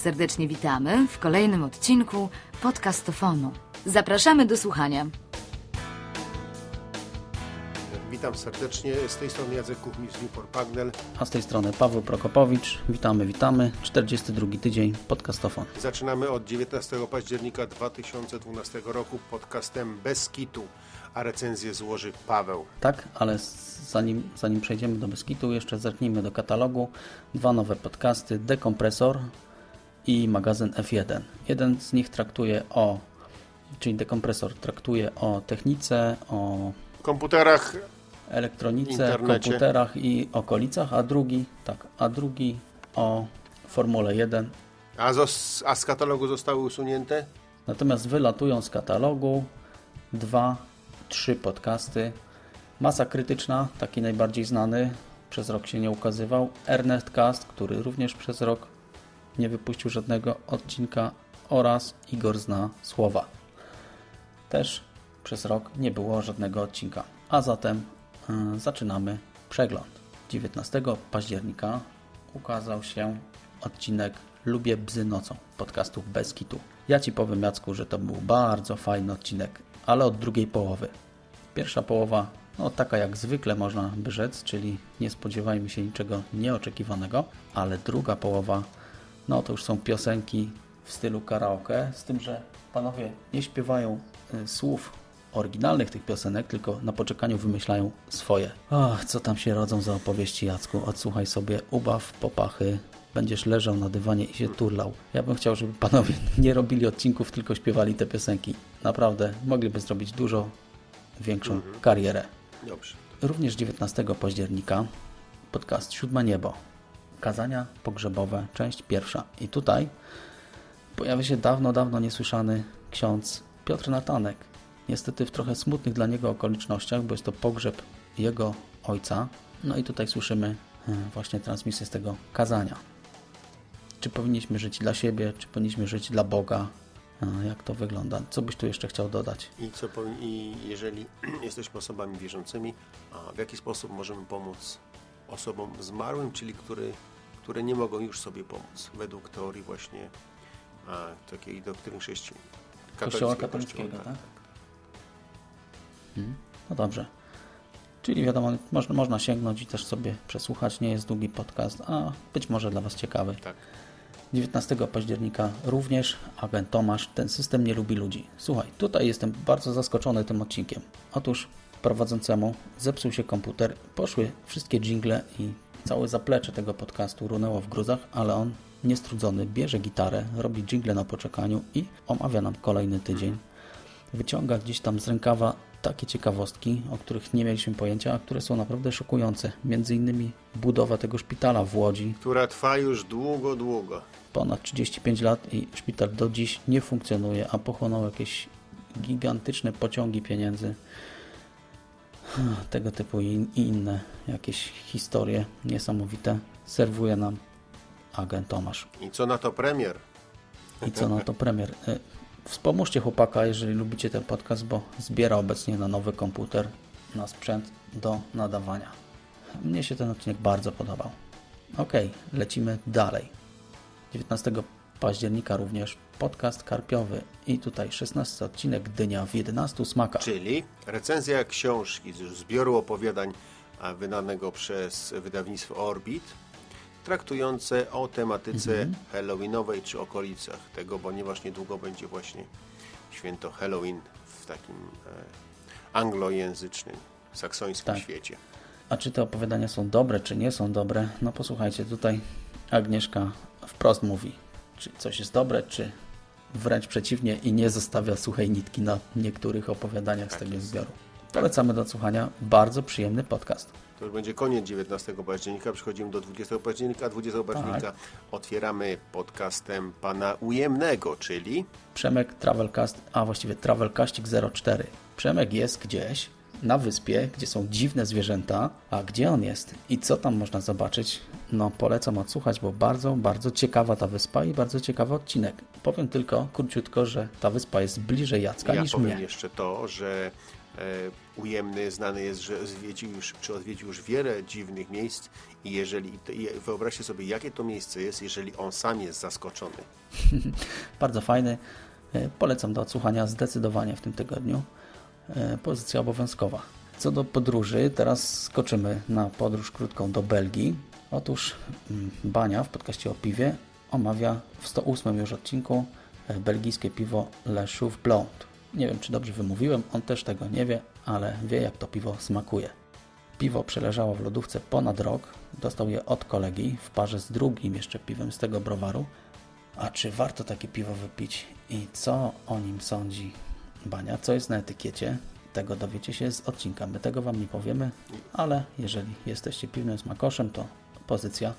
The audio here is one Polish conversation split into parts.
Serdecznie witamy w kolejnym odcinku podcastofonu. Zapraszamy do słuchania. Witam serdecznie, z tej strony Jacek Kuchmistrz z Newport Pagnell. A z tej strony Paweł Prokopowicz. Witamy, witamy. 42 tydzień podcastofon. Zaczynamy od 19 października 2012 roku podcastem Bez Kitu, a recenzję złoży Paweł. Tak, ale zanim, zanim przejdziemy do Beskitu, jeszcze zerknijmy do katalogu. Dwa nowe podcasty, Dekompresor i magazyn F1. Jeden z nich traktuje o, czyli Dekompresor traktuje o technice, o komputerach, elektronice, internecie. komputerach i okolicach, a drugi, tak, a drugi o Formule 1. A, zos, a z katalogu zostały usunięte? Natomiast wylatują z katalogu dwa, trzy podcasty. Masa Krytyczna, taki najbardziej znany, przez rok się nie ukazywał. Ernest Cast, który również przez rok nie wypuścił żadnego odcinka oraz Igor Zna Słowa. Też przez rok nie było żadnego odcinka. A zatem yy, zaczynamy przegląd. 19 października ukazał się odcinek Lubię bzy nocą podcastów bez kitu. Ja Ci powiem Jacku, że to był bardzo fajny odcinek, ale od drugiej połowy. Pierwsza połowa, no taka jak zwykle można by rzec, czyli nie spodziewajmy się niczego nieoczekiwanego, ale druga połowa, no to już są piosenki w stylu karaoke, z tym, że panowie nie śpiewają y, słów oryginalnych tych piosenek, tylko na poczekaniu wymyślają swoje. Ach, co tam się rodzą za opowieści, Jacku? Odsłuchaj sobie, ubaw popachy, będziesz leżał na dywanie i się turlał. Ja bym chciał, żeby panowie nie robili odcinków, tylko śpiewali te piosenki. Naprawdę, mogliby zrobić dużo większą mhm. karierę. Dobrze. Również 19 października podcast Siódme Niebo. Kazania pogrzebowe, część pierwsza. I tutaj pojawia się dawno, dawno niesłyszany ksiądz Piotr Natanek. Niestety w trochę smutnych dla niego okolicznościach, bo jest to pogrzeb jego ojca. No i tutaj słyszymy e, właśnie transmisję z tego kazania. Czy powinniśmy żyć dla siebie, czy powinniśmy żyć dla Boga? E, jak to wygląda? Co byś tu jeszcze chciał dodać? I, co, i jeżeli jesteśmy osobami wierzącymi, w jaki sposób możemy pomóc osobom zmarłym, czyli które, które nie mogą już sobie pomóc, według teorii właśnie a, takiej doktryny chrześcijan. Kościoła katolickiego, tak? tak? Hmm. No dobrze. Czyli wiadomo, można, można sięgnąć i też sobie przesłuchać. Nie jest długi podcast, a być może dla Was ciekawy. Tak. 19 października również agent Tomasz, ten system nie lubi ludzi. Słuchaj, tutaj jestem bardzo zaskoczony tym odcinkiem. Otóż prowadzącemu zepsuł się komputer, poszły wszystkie jingle i całe zaplecze tego podcastu runęło w gruzach, ale on niestrudzony bierze gitarę, robi jingle na poczekaniu i omawia nam kolejny tydzień. Wyciąga gdzieś tam z rękawa takie ciekawostki, o których nie mieliśmy pojęcia, a które są naprawdę szokujące. Między innymi budowa tego szpitala w Łodzi. Która trwa już długo, długo. Ponad 35 lat i szpital do dziś nie funkcjonuje, a pochłonął jakieś gigantyczne pociągi pieniędzy. Tego typu i inne jakieś historie niesamowite serwuje nam agent Tomasz. I co na to premier? I co na to premier? E, Wspomóżcie chłopaka, jeżeli lubicie ten podcast, bo zbiera obecnie na nowy komputer, na sprzęt do nadawania. Mnie się ten odcinek bardzo podobał. Ok, lecimy dalej. 19 października również podcast karpiowy i tutaj 16 odcinek Dynia w 11 smakach. Czyli recenzja książki z zbioru opowiadań wydanego przez wydawnictwo Orbit traktujące o tematyce mhm. halloweenowej czy okolicach tego, ponieważ niedługo będzie właśnie święto Halloween w takim e, anglojęzycznym, saksońskim tak. świecie. A czy te opowiadania są dobre, czy nie są dobre? No posłuchajcie, tutaj Agnieszka wprost mówi, czy coś jest dobre, czy wręcz przeciwnie i nie zostawia suchej nitki na niektórych opowiadaniach tak z tego jest. zbioru. Polecamy do słuchania. Bardzo przyjemny podcast. To już będzie koniec 19 października, przechodzimy do 20 października, a 20 października tak. otwieramy podcastem pana Ujemnego, czyli... Przemek Travelcast, a właściwie Travelcastik 04. Przemek jest gdzieś na wyspie, gdzie są dziwne zwierzęta, a gdzie on jest i co tam można zobaczyć, no polecam odsłuchać, bo bardzo, bardzo ciekawa ta wyspa i bardzo ciekawy odcinek. Powiem tylko króciutko, że ta wyspa jest bliżej Jacka ja niż mnie. Ja powiem jeszcze to, że ujemny, znany jest, że zwiedził już, czy odwiedził już wiele dziwnych miejsc i jeżeli, i wyobraźcie sobie, jakie to miejsce jest, jeżeli on sam jest zaskoczony. Bardzo fajny. E, polecam do odsłuchania zdecydowanie w tym tygodniu. E, pozycja obowiązkowa. Co do podróży, teraz skoczymy na podróż krótką do Belgii. Otóż mm, Bania w podcaście o piwie omawia w 108 już odcinku e, belgijskie piwo Le Blond. Nie wiem, czy dobrze wymówiłem, on też tego nie wie, ale wie, jak to piwo smakuje. Piwo przeleżało w lodówce ponad rok, dostał je od kolegi w parze z drugim jeszcze piwem z tego browaru. A czy warto takie piwo wypić i co o nim sądzi Bania, co jest na etykiecie, tego dowiecie się z odcinka. My tego Wam nie powiemy, ale jeżeli jesteście piwnym smakoszem, to pozycja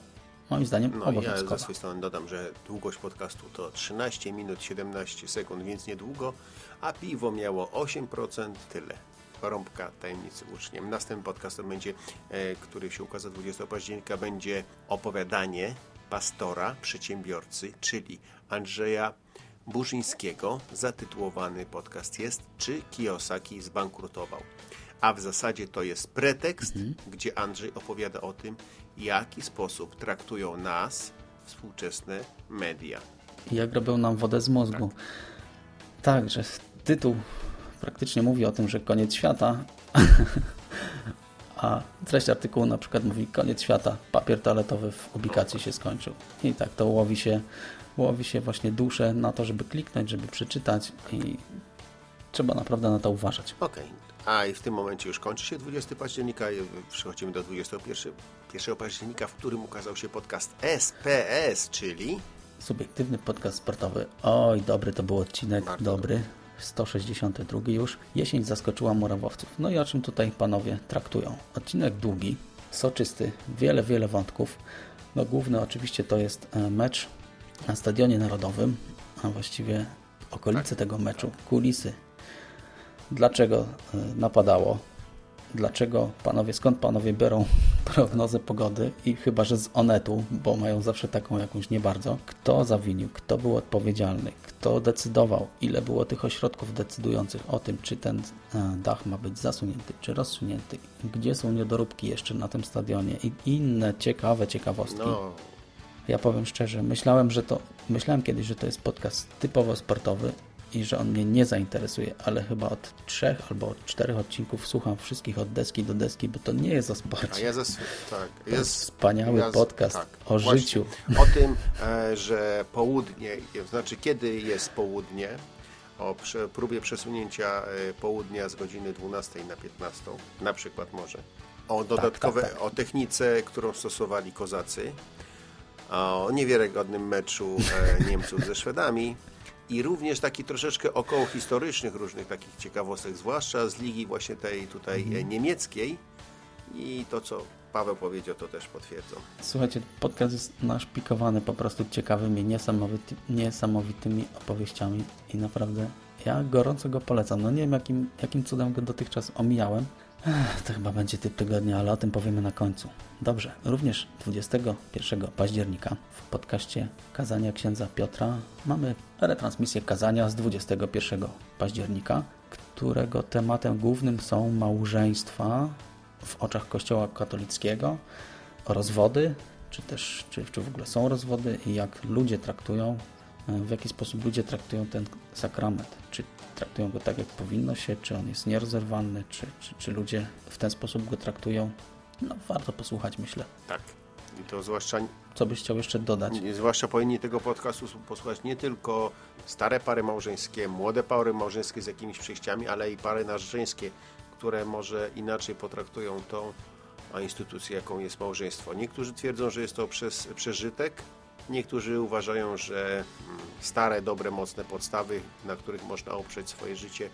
moim zdaniem no, obowiązkowa. Ja ze swojej strony dodam, że długość podcastu to 13 minut 17 sekund, więc niedługo, a piwo miało 8%, tyle. Rąbka tajemnicy uczniem. Następny podcast będzie, e, który się ukaże 20 października, będzie opowiadanie pastora, przedsiębiorcy, czyli Andrzeja Burzyńskiego. Zatytułowany podcast jest Czy Kiyosaki zbankrutował? A w zasadzie to jest pretekst, mhm. gdzie Andrzej opowiada o tym, jaki sposób traktują nas współczesne media. Jak robią nam wodę z mózgu. Tak, tak że tytuł praktycznie mówi o tym, że koniec świata, a treść artykułu na przykład mówi koniec świata, papier toaletowy w publikacji się skończył. I tak to łowi się, łowi się właśnie duszę na to, żeby kliknąć, żeby przeczytać i trzeba naprawdę na to uważać. Okej, okay. A i w tym momencie już kończy się 20 października i przechodzimy do 21 1 października, w którym ukazał się podcast SPS, czyli... Subiektywny podcast sportowy. Oj, dobry to był odcinek, Bardzo dobry. 162 już. Jesień zaskoczyła murawowców. No i o czym tutaj panowie traktują? Odcinek długi, soczysty, wiele, wiele wątków. No główny oczywiście to jest e, mecz na Stadionie Narodowym, a właściwie okolice tak, tego meczu, kulisy. Dlaczego e, napadało, dlaczego panowie, skąd panowie biorą prognozę pogody i chyba, że z Onetu, bo mają zawsze taką jakąś nie bardzo, kto zawinił, kto był odpowiedzialny, kto decydował, ile było tych ośrodków decydujących o tym, czy ten e, dach ma być zasunięty, czy rozsunięty, gdzie są niedoróbki jeszcze na tym stadionie? I inne ciekawe ciekawostki. No. Ja powiem szczerze, myślałem, że to, myślałem kiedyś, że to jest podcast typowo sportowy, i że on mnie nie zainteresuje, ale chyba od trzech albo od czterech odcinków słucham wszystkich od deski do deski, bo to nie jest o sporcie. Ja zas, tak, to jest wspaniały ja, podcast tak, o właśnie, życiu. O tym, e, że południe, znaczy kiedy jest południe, o próbie przesunięcia e, południa z godziny 12 na 15, na przykład może. O dodatkowe, tak, tak, tak. o technice, którą stosowali kozacy, o niewiarygodnym meczu e, Niemców ze Szwedami, i również taki troszeczkę około historycznych różnych takich ciekawostek, zwłaszcza z ligi właśnie tej tutaj mhm. niemieckiej i to, co Paweł powiedział, to też potwierdzą. Słuchajcie, podcast jest naszpikowany po prostu ciekawymi, niesamowity, niesamowitymi opowieściami i naprawdę ja gorąco go polecam. No nie wiem, jakim, jakim cudem go dotychczas omijałem, Ech, to chyba będzie typ tygodnia, ale o tym powiemy na końcu. Dobrze, również 21 października w podcaście Kazania księdza Piotra mamy retransmisję kazania z 21 października, którego tematem głównym są małżeństwa w oczach Kościoła katolickiego, rozwody, czy też czy, czy w ogóle są rozwody i jak ludzie traktują, w jaki sposób ludzie traktują ten sakrament. Czy traktują go tak, jak powinno się, czy on jest nierozerwalny, czy, czy, czy ludzie w ten sposób go traktują. No, warto posłuchać, myślę. Tak. I to zwłaszcza... Co byś chciał jeszcze dodać? Zwłaszcza powinni tego podcastu posłuchać nie tylko stare pary małżeńskie, młode pary małżeńskie z jakimiś przejściami, ale i pary narzeczeńskie, które może inaczej potraktują tą instytucję, jaką jest małżeństwo. Niektórzy twierdzą, że jest to przez przeżytek, Niektórzy uważają, że mm, stare, dobre, mocne podstawy, na których można oprzeć swoje życie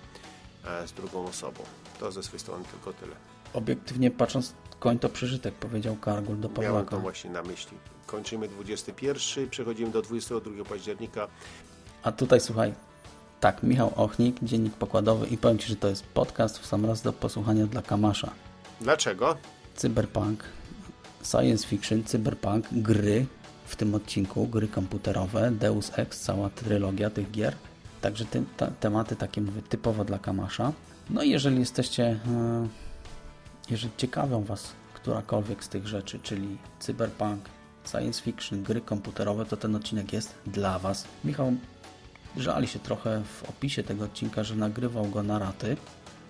e, z drugą osobą. To ze swojej strony tylko tyle. Obiektywnie patrząc, koń to przeżytek, powiedział Kargul do Pawłaka. Miałem to właśnie na myśli. Kończymy 21, przechodzimy do 22 października. A tutaj słuchaj, tak, Michał Ochnik, Dziennik Pokładowy i powiem Ci, że to jest podcast w sam raz do posłuchania dla Kamasza. Dlaczego? Cyberpunk, science fiction, cyberpunk, gry, w tym odcinku gry komputerowe, Deus Ex, cała trylogia tych gier. Także te, te, tematy takie mówię typowo dla Kamasza. No i jeżeli jesteście, e, jeżeli ciekawią Was którakolwiek z tych rzeczy, czyli cyberpunk, science fiction, gry komputerowe, to ten odcinek jest dla Was. Michał żali się trochę w opisie tego odcinka, że nagrywał go na raty.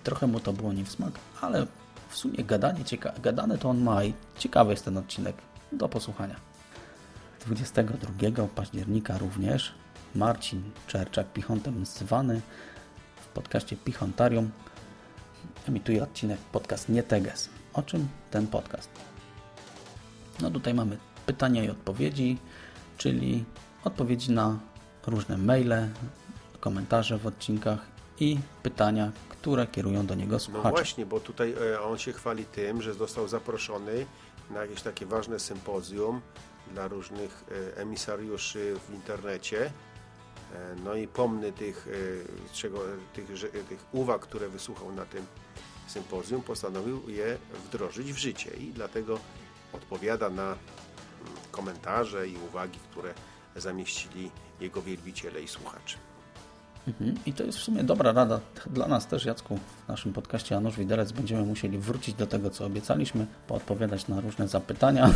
Trochę mu to było nie w smak, ale w sumie gadanie, gadane to on ma i ciekawy jest ten odcinek. Do posłuchania. 22 października również Marcin Czerczak, Pichontem zwany w podcaście Pichontarium emituje odcinek podcast Nie Teges. O czym ten podcast? No tutaj mamy pytania i odpowiedzi, czyli odpowiedzi na różne maile, komentarze w odcinkach i pytania, które kierują do niego słuchacze. No właśnie, bo tutaj e, on się chwali tym, że został zaproszony na jakieś takie ważne sympozjum dla różnych e, emisariuszy w internecie. E, no i pomny tych, czego, tych, tych uwag, które wysłuchał na tym sympozjum, postanowił je wdrożyć w życie i dlatego odpowiada na mm, komentarze i uwagi, które zamieścili jego wielbiciele i słuchacze. Mhm. I to jest w sumie dobra rada dla nas też, Jacku. W naszym podcaście Janusz Widelec będziemy musieli wrócić do tego, co obiecaliśmy, poodpowiadać na różne zapytania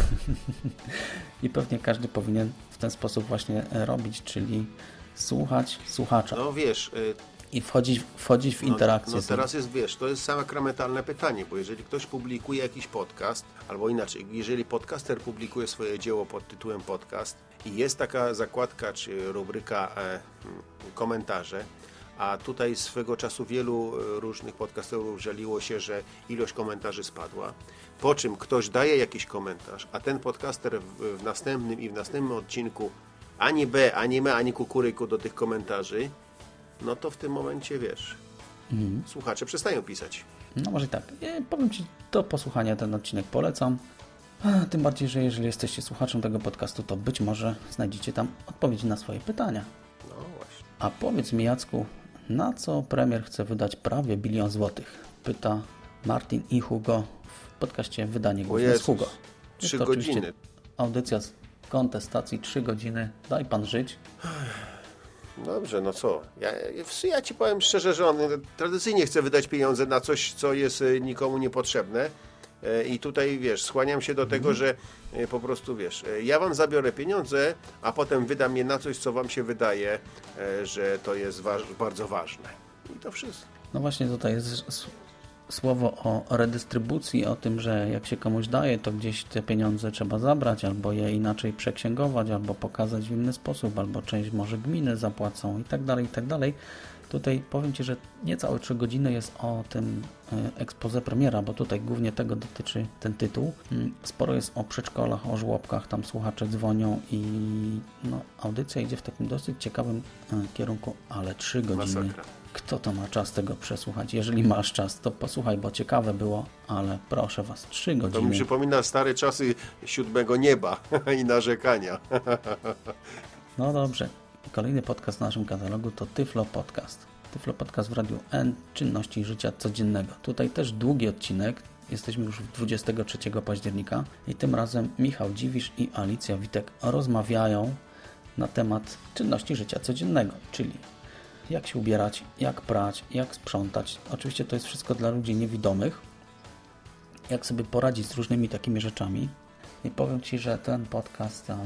i pewnie każdy powinien w ten sposób właśnie robić, czyli słuchać słuchacza. No wiesz... Y, I wchodzić, wchodzić w interakcję. No, no teraz jest, wiesz, to jest sakramentalne pytanie, bo jeżeli ktoś publikuje jakiś podcast, albo inaczej, jeżeli podcaster publikuje swoje dzieło pod tytułem podcast, i jest taka zakładka czy rubryka e, komentarze, a tutaj swego czasu wielu e, różnych podcasterów żaliło się, że ilość komentarzy spadła. Po czym ktoś daje jakiś komentarz, a ten podcaster w, w następnym i w następnym odcinku ani B, ani M, ani kukuryku do tych komentarzy, no to w tym momencie wiesz, mhm. słuchacze przestają pisać. No może tak. Ja powiem Ci, do posłuchania ten odcinek polecam. Tym bardziej, że jeżeli jesteście słuchaczem tego podcastu, to być może znajdziecie tam odpowiedzi na swoje pytania. No właśnie. A powiedz mi, Jacku, na co premier chce wydać prawie bilion złotych? Pyta Martin i Hugo w podcaście Wydanie Główne z Hugo. Trzy godziny. Audycja z kontestacji, trzy godziny. Daj pan żyć. Dobrze, no co? Ja, ja ci powiem szczerze, że on tradycyjnie chce wydać pieniądze na coś, co jest e, nikomu niepotrzebne E, I tutaj, wiesz, skłaniam się do tego, że e, po prostu, wiesz, ja wam zabiorę pieniądze, a potem wydam je na coś, co wam się wydaje, że to jest wa bardzo ważne. I to wszystko. No właśnie tutaj jest słowo o redystrybucji, o tym, że jak się komuś daje, to gdzieś te pieniądze trzeba zabrać, albo je inaczej przeksięgować, albo pokazać w inny sposób, albo część może gminy zapłacą i tak dalej, i tak dalej. Tutaj powiem Ci, że niecałe 3 godziny jest o tym e, expose premiera, bo tutaj głównie tego dotyczy ten tytuł. Mm, sporo jest o przedszkolach, o żłobkach, tam słuchacze dzwonią i no, audycja idzie w takim dosyć ciekawym e, kierunku, ale 3 godziny. Masakra. Kto to ma czas tego przesłuchać? Jeżeli masz czas, to posłuchaj, bo ciekawe było, ale proszę Was, 3 godziny. To mi przypomina stare czasy siódmego nieba i narzekania. no dobrze. Kolejny podcast w naszym katalogu to Tyflo Podcast. Tyflo Podcast w Radiu N, czynności życia codziennego. Tutaj też długi odcinek, jesteśmy już 23 października i tym razem Michał Dziwisz i Alicja Witek rozmawiają na temat czynności życia codziennego, czyli jak się ubierać, jak prać, jak sprzątać. Oczywiście to jest wszystko dla ludzi niewidomych. Jak sobie poradzić z różnymi takimi rzeczami. I powiem Ci, że ten podcast e,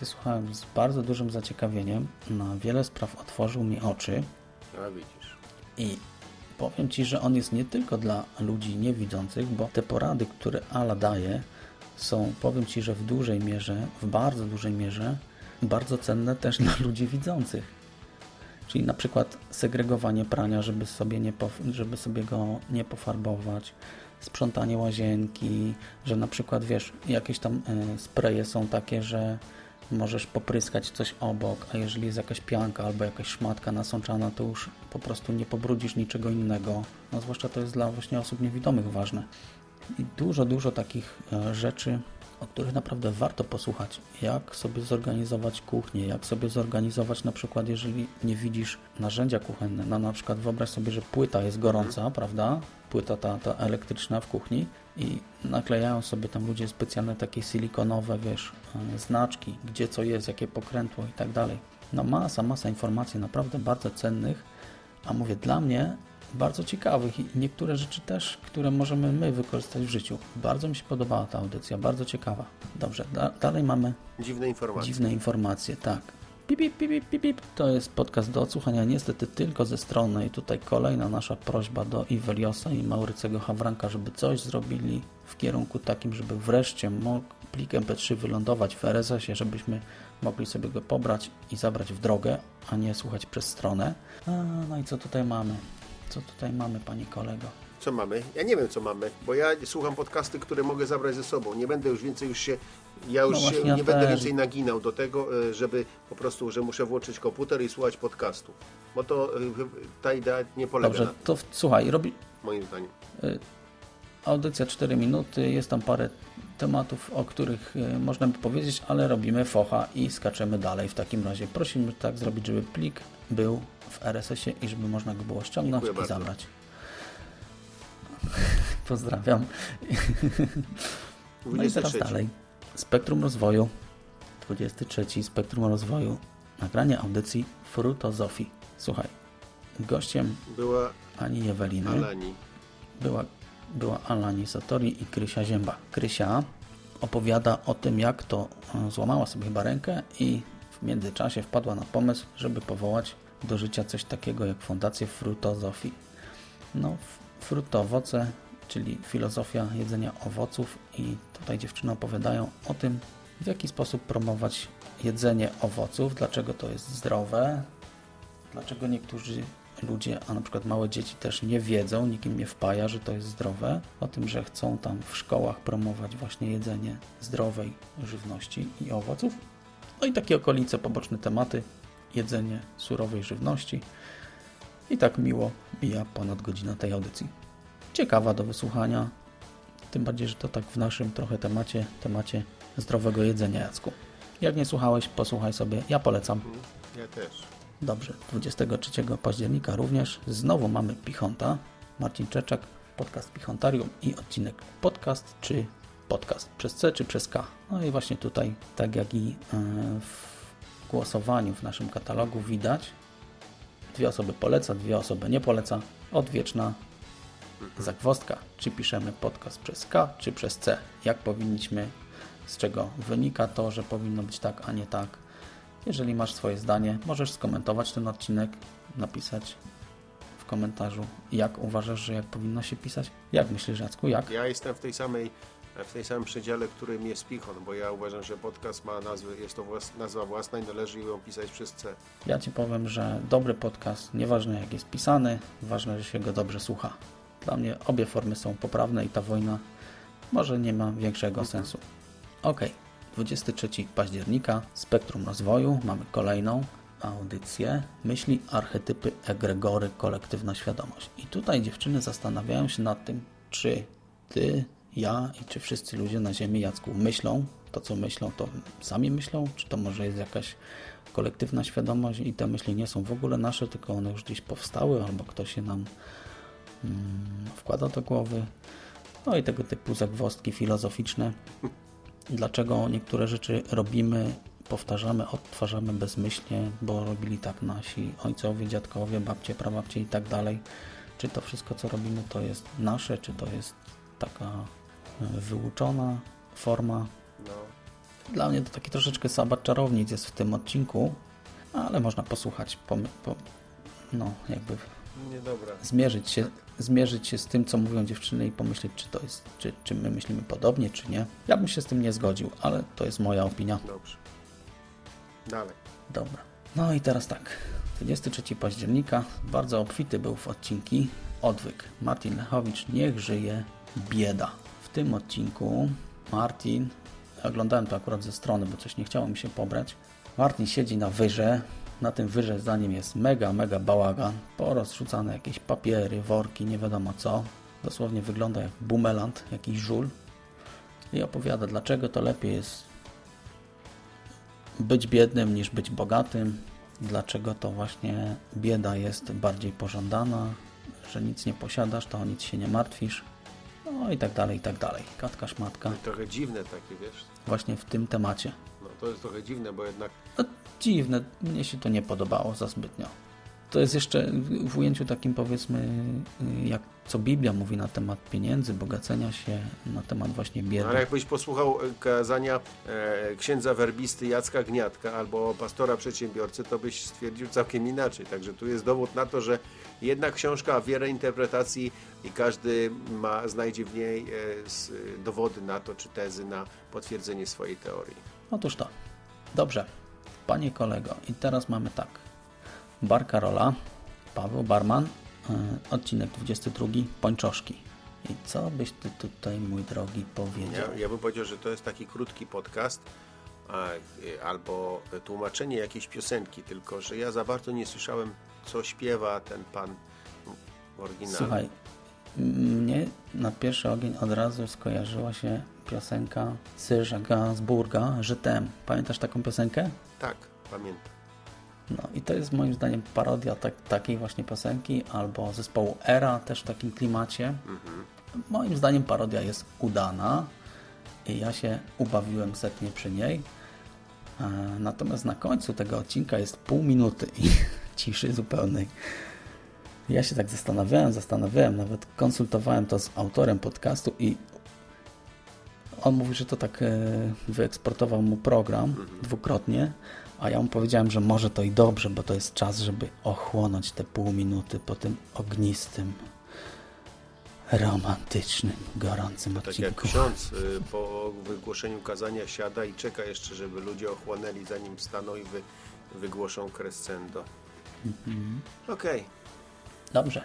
wysłuchałem z bardzo dużym zaciekawieniem. Na wiele spraw otworzył mi oczy. Widzisz. I powiem Ci, że on jest nie tylko dla ludzi niewidzących, bo te porady, które Ala daje, są, powiem Ci, że w dużej mierze, w bardzo dużej mierze, bardzo cenne też dla ludzi widzących. Czyli na przykład segregowanie prania, żeby sobie, nie żeby sobie go nie pofarbować, sprzątanie łazienki, że na przykład, wiesz, jakieś tam e, spreje są takie, że możesz popryskać coś obok, a jeżeli jest jakaś pianka albo jakaś szmatka nasączana, to już po prostu nie pobrudzisz niczego innego. No zwłaszcza to jest dla właśnie osób niewidomych ważne. I dużo, dużo takich e, rzeczy, o których naprawdę warto posłuchać. Jak sobie zorganizować kuchnię, jak sobie zorganizować na przykład, jeżeli nie widzisz narzędzia kuchenne. No na przykład wyobraź sobie, że płyta jest gorąca, prawda? Płyta ta, ta elektryczna w kuchni i naklejają sobie tam ludzie specjalne takie silikonowe, wiesz, e, znaczki, gdzie co jest, jakie pokrętło i tak dalej. No masa, masa informacji naprawdę bardzo cennych, a mówię, dla mnie bardzo ciekawych i niektóre rzeczy też, które możemy my wykorzystać w życiu. Bardzo mi się podobała ta audycja, bardzo ciekawa. Dobrze, da dalej mamy Dziwne informacje. dziwne informacje, tak. Pip, pip, pip, pip, pip. To jest podcast do odsłuchania niestety tylko ze strony i tutaj kolejna nasza prośba do Iweliosa i Maurycego Hawranka, żeby coś zrobili w kierunku takim, żeby wreszcie mógł plik MP3 wylądować w RSS-ie, żebyśmy mogli sobie go pobrać i zabrać w drogę, a nie słuchać przez stronę. A, no i co tutaj mamy? Co tutaj mamy, panie kolego? Co mamy? Ja nie wiem, co mamy, bo ja słucham podcasty, które mogę zabrać ze sobą. Nie będę już więcej już się, ja już No się, nie będę też. więcej naginał do tego, e, żeby po prostu, że muszę włączyć komputer i słuchać podcastu. Bo to e, ta idea nie polega Dobrze, to w- słuchaj, robi, moim zdaniem. Audycja 4 minuty, jest tam parę tematów, o których e, można by powiedzieć, ale robimy focha i skaczemy dalej. W takim razie prosimy tak zrobić, żeby plik był w RSS-ie i żeby można go było ściągnąć Dziękuję i bardzo. zabrać. Pozdrawiam. No i teraz 23. dalej. Spektrum rozwoju. 23. Spektrum rozwoju. Nagranie audycji Frutozofii. Słuchaj, gościem Była Ani Eweliny Alani. była, była Alani Satori i Krysia Zięba. Krysia opowiada o tym, jak to e, złamała sobie chyba rękę i w międzyczasie wpadła na pomysł, żeby powołać do życia coś takiego jak Fundację Frutozofii. No, frutowoce, czyli filozofia jedzenia owoców i tutaj dziewczyny opowiadają o tym, w jaki sposób promować jedzenie owoców, dlaczego to jest zdrowe, Dlaczego niektórzy ludzie, a na przykład małe dzieci też nie wiedzą, nikim nie wpaja, że to jest zdrowe, o tym, że chcą tam w szkołach promować właśnie jedzenie zdrowej żywności i owoców. No i takie okolice, poboczne tematy, jedzenie surowej żywności. I tak miło mija ponad godzina tej audycji. Ciekawa do wysłuchania, tym bardziej, że to tak w naszym trochę temacie, temacie zdrowego jedzenia, Jacku. Jak nie słuchałeś, posłuchaj sobie, ja polecam. Ja też. Dobrze, 23 października również znowu mamy Pichonta, Marcin Czeczak, podcast Pichontarium i odcinek podcast czy podcast przez C czy przez K. No i właśnie tutaj, tak jak i e, w głosowaniu w naszym katalogu widać, dwie osoby poleca, dwie osoby nie poleca, odwieczna zagwozdka, czy piszemy podcast przez K czy przez C. Jak powinniśmy, z czego wynika to, że powinno być tak, a nie tak. Jeżeli masz swoje zdanie, możesz skomentować ten odcinek, napisać w komentarzu, jak uważasz, że jak powinno się pisać. Jak myślisz, Jacku, jak? Ja jestem w tej samej w tej samym przedziale, którym jest Pichon, bo ja uważam, że podcast ma nazwę, jest to włas, nazwa własna i należy ją pisać przez C. Ja Ci powiem, że dobry podcast, nieważne jak jest pisany, ważne, że się go dobrze słucha. Dla mnie obie formy są poprawne i ta wojna może nie ma większego sensu. Ok, 23 października, Spektrum Rozwoju, mamy kolejną audycję, myśli, archetypy, egregory, kolektywna świadomość. I tutaj dziewczyny zastanawiają się nad tym, czy Ty, ja i czy wszyscy ludzie na Ziemi, Jacku, myślą to, co myślą, to sami myślą, czy to może jest jakaś kolektywna świadomość i te myśli nie są w ogóle nasze, tylko one już gdzieś powstały, albo ktoś je nam mm, wkłada do głowy. No i tego typu zagwozdki filozoficzne. Dlaczego niektóre rzeczy robimy, powtarzamy, odtwarzamy bezmyślnie, bo robili tak nasi ojcowie, dziadkowie, babcie, prababcie i tak dalej. Czy to wszystko, co robimy, to jest nasze, czy to jest taka wyuczona forma No, dla mnie to taki troszeczkę sabat czarownic jest w tym odcinku, ale można posłuchać, pom- po, no jakby niedobra. zmierzyć się, zmierzyć się z tym, co mówią dziewczyny i pomyśleć, czy to jest, czy, czy my myślimy podobnie, czy nie. Ja bym się z tym nie zgodził, ale to jest moja opinia. Dobrze. Dalej. Dobra. No i teraz tak. 23 października bardzo obfity był w odcinki Odwyk. Martin Lechowicz, niech żyje bieda. Tym odcinku Martin, oglądałem to akurat ze strony, bo coś nie chciało mi się pobrać. Martin siedzi na wyrze. Na tym wyrze za nim jest mega, mega bałagan. Porozrzucane jakieś papiery, worki, nie wiadomo co. Dosłownie wygląda jak bumeland, jakiś żul. I opowiada, dlaczego to lepiej jest być biednym niż być bogatym, dlaczego to właśnie bieda jest bardziej pożądana, że nic nie posiadasz, to o nic się nie martwisz, no i tak dalej, i tak dalej. Katka szmatka, Trochę dziwne takie, wiesz. właśnie w tym temacie. No to jest trochę dziwne, bo jednak No, dziwne, mnie się to nie podobało za zbytnio. To jest jeszcze w ujęciu takim powiedzmy, jak co Biblia mówi na temat pieniędzy, bogacenia się, na temat właśnie biedy. Ale jakbyś posłuchał e, kazania e, księdza werbisty Jacka Gniatka albo pastora przedsiębiorcy, to byś stwierdził całkiem inaczej. Także tu jest dowód na to, że jedna książka ma wiele interpretacji i każdy ma, znajdzie w niej dowody na to, czy tezy na potwierdzenie swojej teorii. Otóż to. Dobrze. Panie kolego, i teraz mamy tak. Bar Karola, Paweł Barman, e, odcinek 22, Pończoszki. I co byś ty tutaj, mój drogi, powiedział? Ja, ja bym powiedział, że to jest taki krótki podcast e, albo tłumaczenie jakiejś piosenki, tylko że ja za bardzo nie słyszałem, co śpiewa ten pan w oryginale. Słuchaj, mnie na pierwszy ogień od razu skojarzyła się piosenka Serge'a Gainsbourga, że tem. Pamiętasz taką piosenkę? Tak, pamiętam. No i to jest moim zdaniem parodia tak, takiej właśnie piosenki, albo zespołu Era też w takim klimacie. Mhm. Moim zdaniem parodia jest udana i ja się ubawiłem setnie przy niej. E, natomiast na końcu tego odcinka jest pół minuty i ciszy zupełnej. Ja się tak zastanawiałem, zastanawiałem, nawet konsultowałem to z autorem podcastu i on mówi, że to tak e, wyeksportował mu program mhm. dwukrotnie, a ja mu powiedziałem, że może to i dobrze, bo to jest czas, żeby ochłonąć te pół minuty po tym ognistym, romantycznym, gorącym to odcinku. Tak jak ksiądz y, po wygłoszeniu kazania siada i czeka jeszcze, żeby ludzie ochłonęli, zanim wstaną i wy, wygłoszą crescendo. Mhm. Okej. Okay. Dobrze.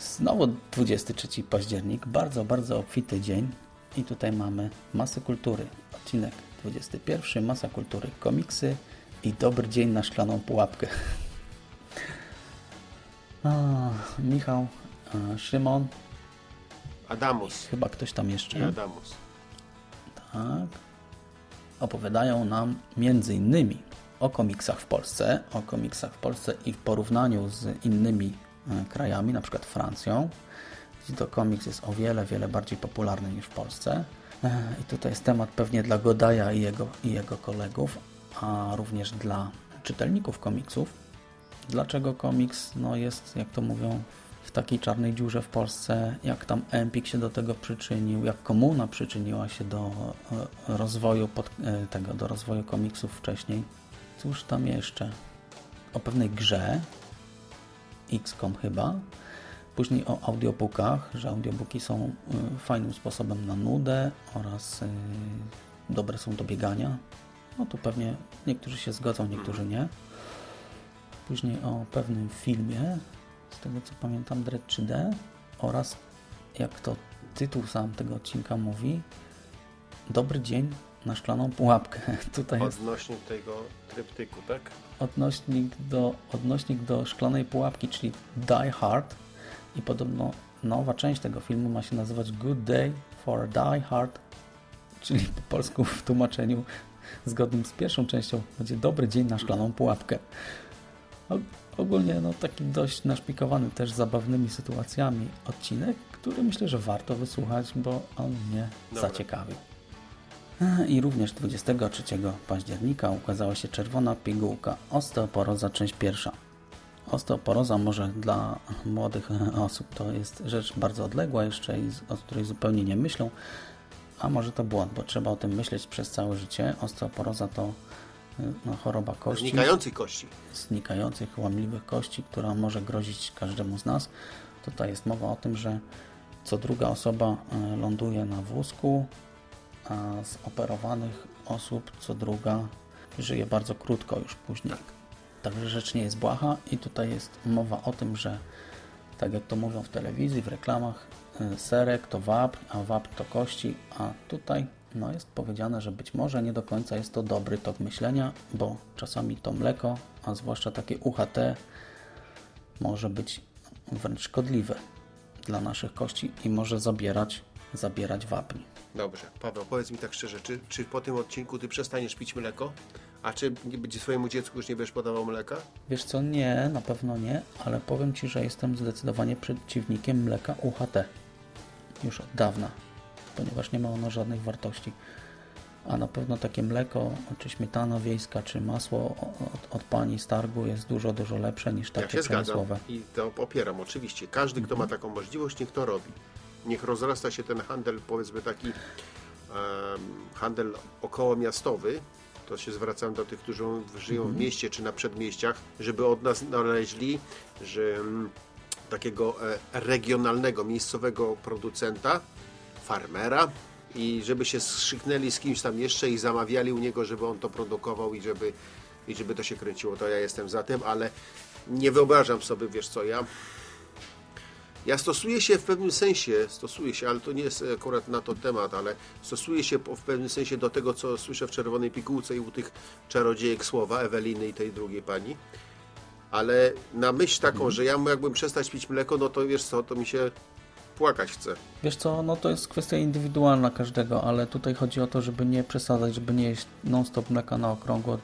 Znowu 23 październik, bardzo, bardzo obfity dzień i tutaj mamy masę kultury. Odcinek 21, masa kultury, komiksy i dobry dzień na szklaną pułapkę. A, Michał, a, Szymon. Adamus. Chyba ktoś tam jeszcze. I Adamus. Tak. Opowiadają nam między innymi o komiksach w Polsce, o komiksach w Polsce i w porównaniu z innymi e, krajami, na przykład Francją, to komiks jest o wiele, wiele bardziej popularny niż w Polsce. E, I tutaj jest temat pewnie dla Godaja i jego, i jego kolegów, a również dla czytelników komiksów. Dlaczego komiks no jest, jak to mówią, w takiej czarnej dziurze w Polsce, jak tam Empik się do tego przyczynił, jak komuna przyczyniła się do e, rozwoju pod, tego, do rozwoju komiksów wcześniej. Cóż tam jeszcze? O pewnej grze XCOM chyba. Później o audiobookach, że audiobooki są y, fajnym sposobem na nudę oraz y, dobre są do biegania. No tu pewnie niektórzy się zgodzą, niektórzy nie. Później o pewnym filmie, z tego co pamiętam, Dread 3D oraz jak to tytuł sam tego odcinka mówi, Dobry dzień na szklaną pułapkę. Tutaj odnośnik jest... tego tryptyku, tak? Odnośnik do, odnośnik do szklanej pułapki, czyli Die Hard i podobno nowa część tego filmu ma się nazywać Good Day for Die Hard, czyli po polsku w tłumaczeniu zgodnym z pierwszą częścią będzie Dobry dzień na szklaną pułapkę. Ogólnie no, taki dość naszpikowany też zabawnymi sytuacjami odcinek, który myślę, że warto wysłuchać, bo on mnie Dobra. zaciekawił. I również 23 października ukazała się czerwona pigułka osteoporoza część pierwsza. Osteoporoza może dla młodych osób to jest rzecz bardzo odległa jeszcze i o której zupełnie nie myślą, a może to błąd, bo trzeba o tym myśleć przez całe życie. Osteoporoza to no, choroba kości. Znikających kości. Znikających, łamliwych kości, która może grozić każdemu z nas. Tutaj jest mowa o tym, że co druga osoba e, ląduje na wózku, a z operowanych osób co druga żyje bardzo krótko już później. Tak. Także rzecz nie jest błaha i tutaj jest mowa o tym, że tak jak to mówią w telewizji, w reklamach, y, serek to wapń, a wapń to kości, a tutaj no, jest powiedziane, że być może nie do końca jest to dobry tok myślenia, bo czasami to mleko, a zwłaszcza takie UHT może być wręcz szkodliwe dla naszych kości i może zabierać, zabierać wapń. Dobrze. Paweł, powiedz mi tak szczerze, czy, czy po tym odcinku Ty przestaniesz pić mleko? A czy będzie swojemu dziecku już nie będziesz podawał mleka? Wiesz co, nie, na pewno nie, ale powiem Ci, że jestem zdecydowanie przeciwnikiem mleka UHT. Już od dawna, ponieważ nie ma ono żadnych wartości. a na pewno takie mleko, czy śmietana wiejska, czy masło od, od pani z targu jest dużo, dużo lepsze niż Ja takie się zgadzam przemysłowe. i to popieram oczywiście. Każdy, kto Mhm. ma taką możliwość, niech to robi. Niech rozrasta się ten handel, powiedzmy taki em, handel okołomiastowy. To się zwracam do tych, którzy żyją Mhm. w mieście czy na przedmieściach, żeby od nas znaleźli, że mm, takiego e, regionalnego, miejscowego producenta, farmera i żeby się skrzyknęli z kimś tam jeszcze i zamawiali u niego, żeby on to produkował i żeby, i żeby to się kręciło, to ja jestem za tym, ale nie wyobrażam sobie, wiesz co, ja ja stosuję się w pewnym sensie, stosuję się, ale to nie jest akurat na to temat, ale stosuję się w pewnym sensie do tego, co słyszę w Czerwonej Pigułce i u tych czarodziejek słowa, Eweliny i tej drugiej pani. Ale na myśl taką, że ja jakbym przestać pić mleko, no to wiesz co, to mi się płakać chce. Wiesz co, no to jest kwestia indywidualna każdego, ale tutaj chodzi o to, żeby nie przesadzać, żeby nie jeść non-stop mleka na okrągło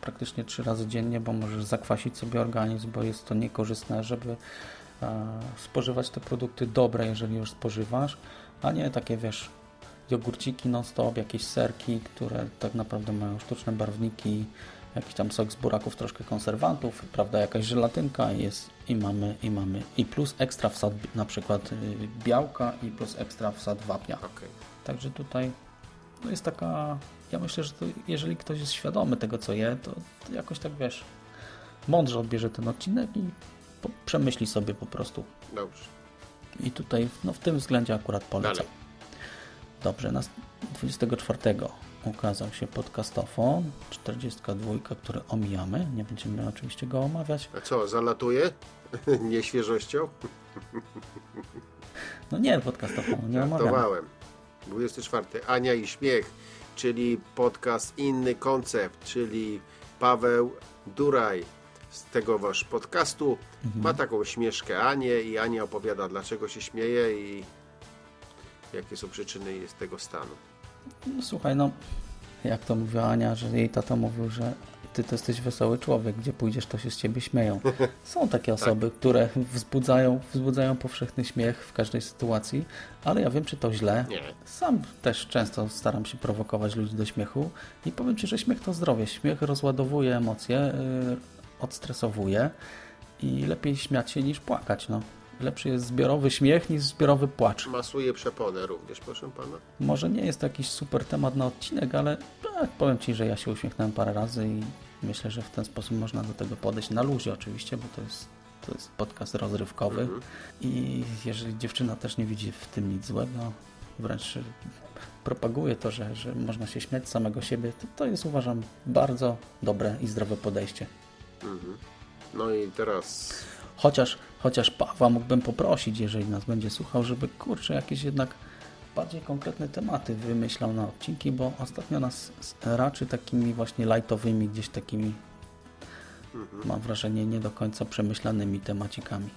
praktycznie trzy razy dziennie, bo możesz zakwasić sobie organizm, bo jest to niekorzystne, żeby spożywać te produkty dobre, jeżeli już spożywasz, a nie takie, wiesz, jogurciki non-stop, jakieś serki, które tak naprawdę mają sztuczne barwniki, jakiś tam sok z buraków, troszkę konserwantów, prawda, jakaś żelatynka jest i mamy, i mamy, i plus ekstra wsad na przykład y, białka i plus ekstra wsad wapnia. Okej. Także tutaj no jest taka, ja myślę, że to, jeżeli ktoś jest świadomy tego, co je, to, to jakoś tak, wiesz, mądrze odbierze ten odcinek i po, przemyśli sobie po prostu. Dobrze. I tutaj, no w tym względzie akurat polecam. Dalej. Dobrze, nas 24 ukazał się podcastofon 42, który omijamy. Nie będziemy oczywiście go omawiać. A co, zalatuje? nie świeżością? No nie, podcastofon, nie. Żartowałem. 24. Ania i śmiech, czyli podcast Inny Koncept, czyli Paweł Duraj z tego wasz podcastu. Mhm. Ma taką śmieszkę Anię i Ania opowiada dlaczego się śmieje i jakie są przyczyny jest tego stanu. No, słuchaj, no jak to mówiła Ania, że jej tata mówił, że ty to jesteś wesoły człowiek, gdzie pójdziesz, to się z ciebie śmieją. Są takie osoby, które wzbudzają, wzbudzają powszechny śmiech w każdej sytuacji, ale ja wiem, czy to źle. Nie. Sam też często staram się prowokować ludzi do śmiechu i powiem Ci, że śmiech to zdrowie. Śmiech rozładowuje emocje, yy, odstresowuje i lepiej śmiać się niż płakać. No. Lepszy jest zbiorowy śmiech niż zbiorowy płacz. Masuje przeponę również, proszę pana. Może nie jest to jakiś super temat na odcinek, ale tak, powiem Ci, że ja się uśmiechnąłem parę razy i myślę, że w ten sposób można do tego podejść. Na luzie oczywiście, bo to jest, to jest podcast rozrywkowy i jeżeli dziewczyna też nie widzi w tym nic złego, wręcz propaguje to, że, że można się śmiać z samego siebie, to, to jest uważam bardzo dobre i zdrowe podejście. No i teraz Chociaż, chociaż Pawła mógłbym poprosić, jeżeli nas będzie słuchał, żeby kurczę jakieś jednak bardziej konkretne tematy wymyślał na odcinki, bo ostatnio nas raczy takimi właśnie lightowymi, gdzieś takimi mam wrażenie nie do końca przemyślanymi temacikami.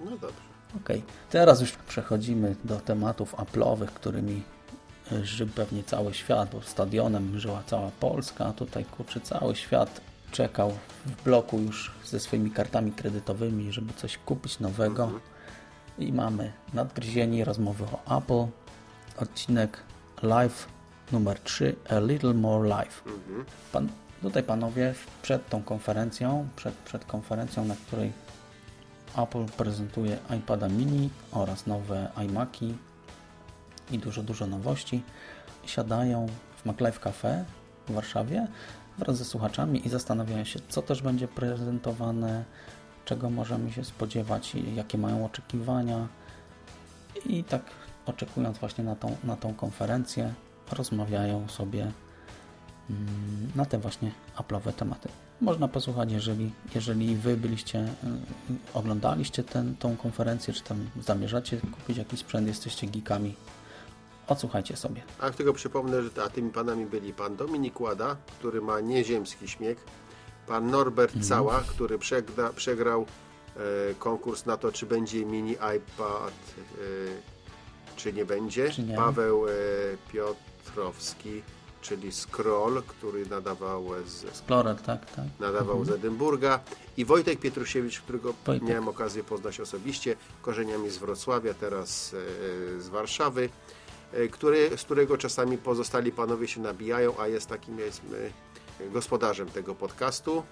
no dobrze. Okej, teraz już przechodzimy do tematów Apple'owych, którymi y, żył pewnie cały świat, bo stadionem żyła cała Polska, a tutaj kurczę cały świat czekał w bloku już ze swoimi kartami kredytowymi, żeby coś kupić nowego. I mamy nadgryzieni rozmowy o Apple, odcinek live numer 3, A Little More Live. Pan, tutaj panowie przed tą konferencją, przed, przed konferencją, na której Apple prezentuje iPada mini oraz nowe iMaki i dużo, dużo nowości. Siadają w MacLife Cafe w Warszawie wraz ze słuchaczami i zastanawiają się, co też będzie prezentowane, czego możemy się spodziewać, jakie mają oczekiwania. I tak oczekując właśnie na tą, na tą konferencję, rozmawiają sobie mm, na te właśnie Apple'owe tematy. Można posłuchać, jeżeli, jeżeli Wy byliście, y, oglądaliście tą konferencję, czy tam zamierzacie kupić jakiś sprzęt, jesteście geekami, odsłuchajcie sobie. A tylko przypomnę, że a tymi panami byli pan Dominik Łada, który ma nieziemski śmiech, pan Norbert Mhm. Cała, który przegra, przegrał e, konkurs na to, czy będzie mini iPad, e, czy nie będzie. Czy nie. Paweł e, Piotrowski, czyli Scroll, który nadawał z, Explorer, tak, tak. nadawał z Edynburga i Wojtek Pietrusiewicz, którego Wojtek. miałem okazję poznać osobiście, korzeniami z Wrocławia, teraz e, z Warszawy. E, który, z którego czasami pozostali panowie się nabijają, a jest takim jest, gospodarzem tego podcastu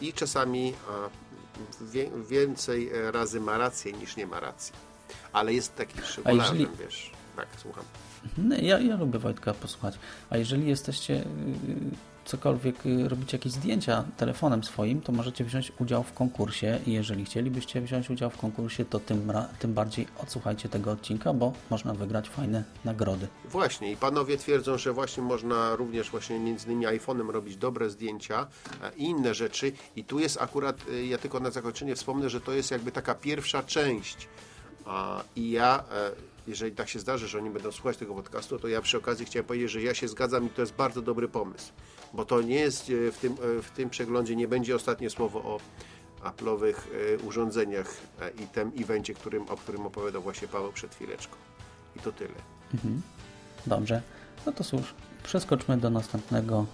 i czasami wie, więcej razy ma rację niż nie ma racji. Ale jest taki szykolarzem, jeżeli... wiesz. Tak, słucham. Ja, ja lubię Wojtka posłuchać. A jeżeli jesteście y, cokolwiek y, robić jakieś zdjęcia telefonem swoim, to możecie wziąć udział w konkursie i jeżeli chcielibyście wziąć udział w konkursie, to tym, tym bardziej odsłuchajcie tego odcinka, bo można wygrać fajne nagrody. Właśnie i panowie twierdzą, że właśnie można również właśnie między innymi iPhone'em robić dobre zdjęcia i inne rzeczy i tu jest akurat, y, ja tylko na zakończenie wspomnę, że to jest jakby taka pierwsza część i ja e, jeżeli tak się zdarzy, że oni będą słuchać tego podcastu, to ja przy okazji chciałem powiedzieć, że ja się zgadzam i to jest bardzo dobry pomysł, bo to nie jest e, w tym, e, w tym przeglądzie, nie będzie ostatnie słowo o Apple'owych urządzeniach i tym evencie, którym, o którym opowiadał właśnie Paweł przed chwileczką. I to tyle. Mhm. Dobrze. No to cóż, przeskoczmy do następnego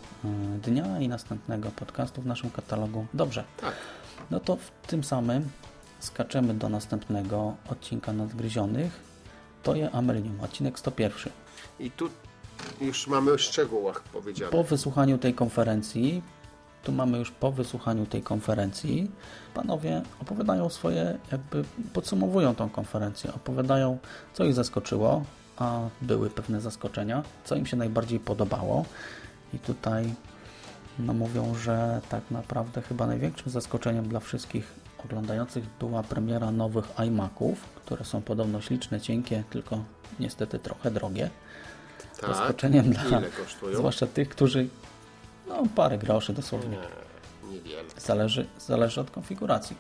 dnia i następnego podcastu w naszym katalogu. Dobrze. Tak. No to w tym samym skaczemy do następnego odcinka Nadgryzionych, to jest Amelinium, odcinek 101. I tu już mamy o szczegółach powiedziane. Po wysłuchaniu tej konferencji, tu mamy już po wysłuchaniu tej konferencji, panowie opowiadają swoje, jakby podsumowują tą konferencję, opowiadają, co ich zaskoczyło, a były pewne zaskoczenia, co im się najbardziej podobało. I tutaj no, mówią, że tak naprawdę chyba największym zaskoczeniem dla wszystkich oglądających była premiera nowych iMaców, które są podobno śliczne, cienkie, tylko niestety trochę drogie. Tak? Zaskoczeniem dla zwłaszcza tych, którzy no parę groszy dosłownie. Nie, niewiele. Zależy, zależy od konfiguracji.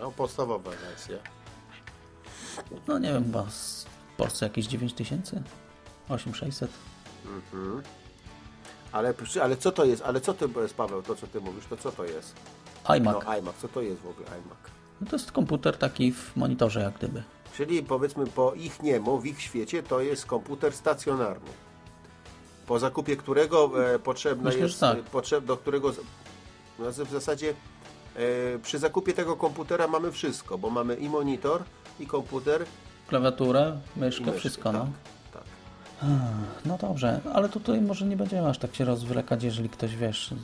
No, podstawowa wersja. No nie wiem, chyba w Polsce jakieś 9000? 8600? Mhm. Ale, ale co to jest? Ale co to jest, Paweł, to co ty mówisz, to co to jest? iMac. No, iMac. Co to jest w ogóle iMac? No to jest komputer taki w monitorze jak gdyby. Czyli powiedzmy po ich niemu, w ich świecie to jest komputer stacjonarny. Po zakupie którego e, potrzebna Myślę, jest, tak. potrzeb, do którego no, w zasadzie e, przy zakupie tego komputera mamy wszystko, bo mamy i monitor, i komputer. Klawiaturę, myszkę, myszkę wszystko, no. tak, no. No dobrze, ale tutaj może nie będziemy aż tak się rozwlekać, jeżeli ktoś, wiesz,